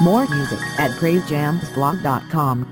More music at praisejamsblog.com.